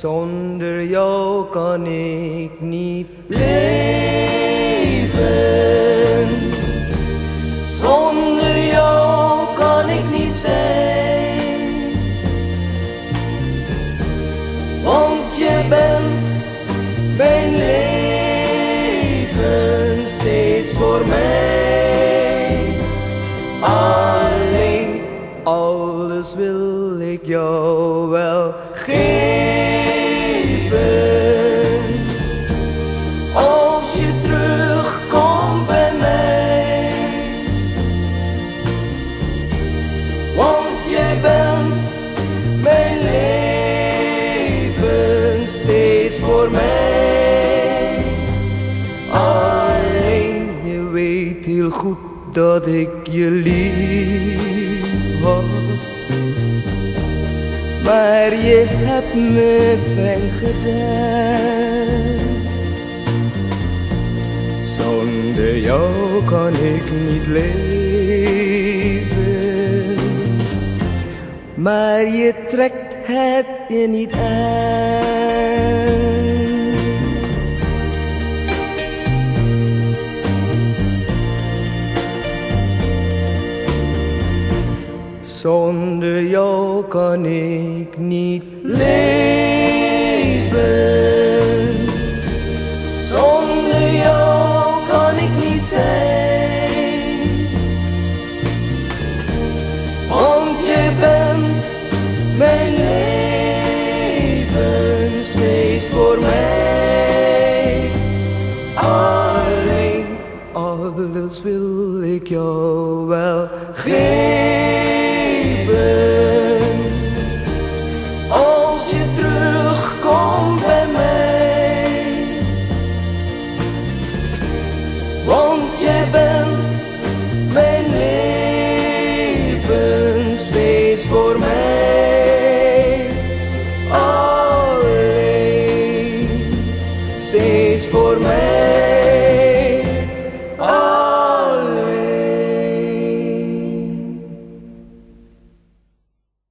Zonder jou kan ik niet leven. Zonder jou kan ik niet zijn. Want je bent mijn leven steeds voor mij. Alleen alles wil ik jou wel geven. Goed dat ik je lief had. Maar je hebt me pijn gedaan. Zonder jou kan ik niet leven. Maar je trekt het je niet aan. Zonder jou kan ik niet leven. Zonder jou kan ik niet zijn. Want je bent mijn leven steeds voor mij. Alleen alles wil ik jou wel geven. stage for me.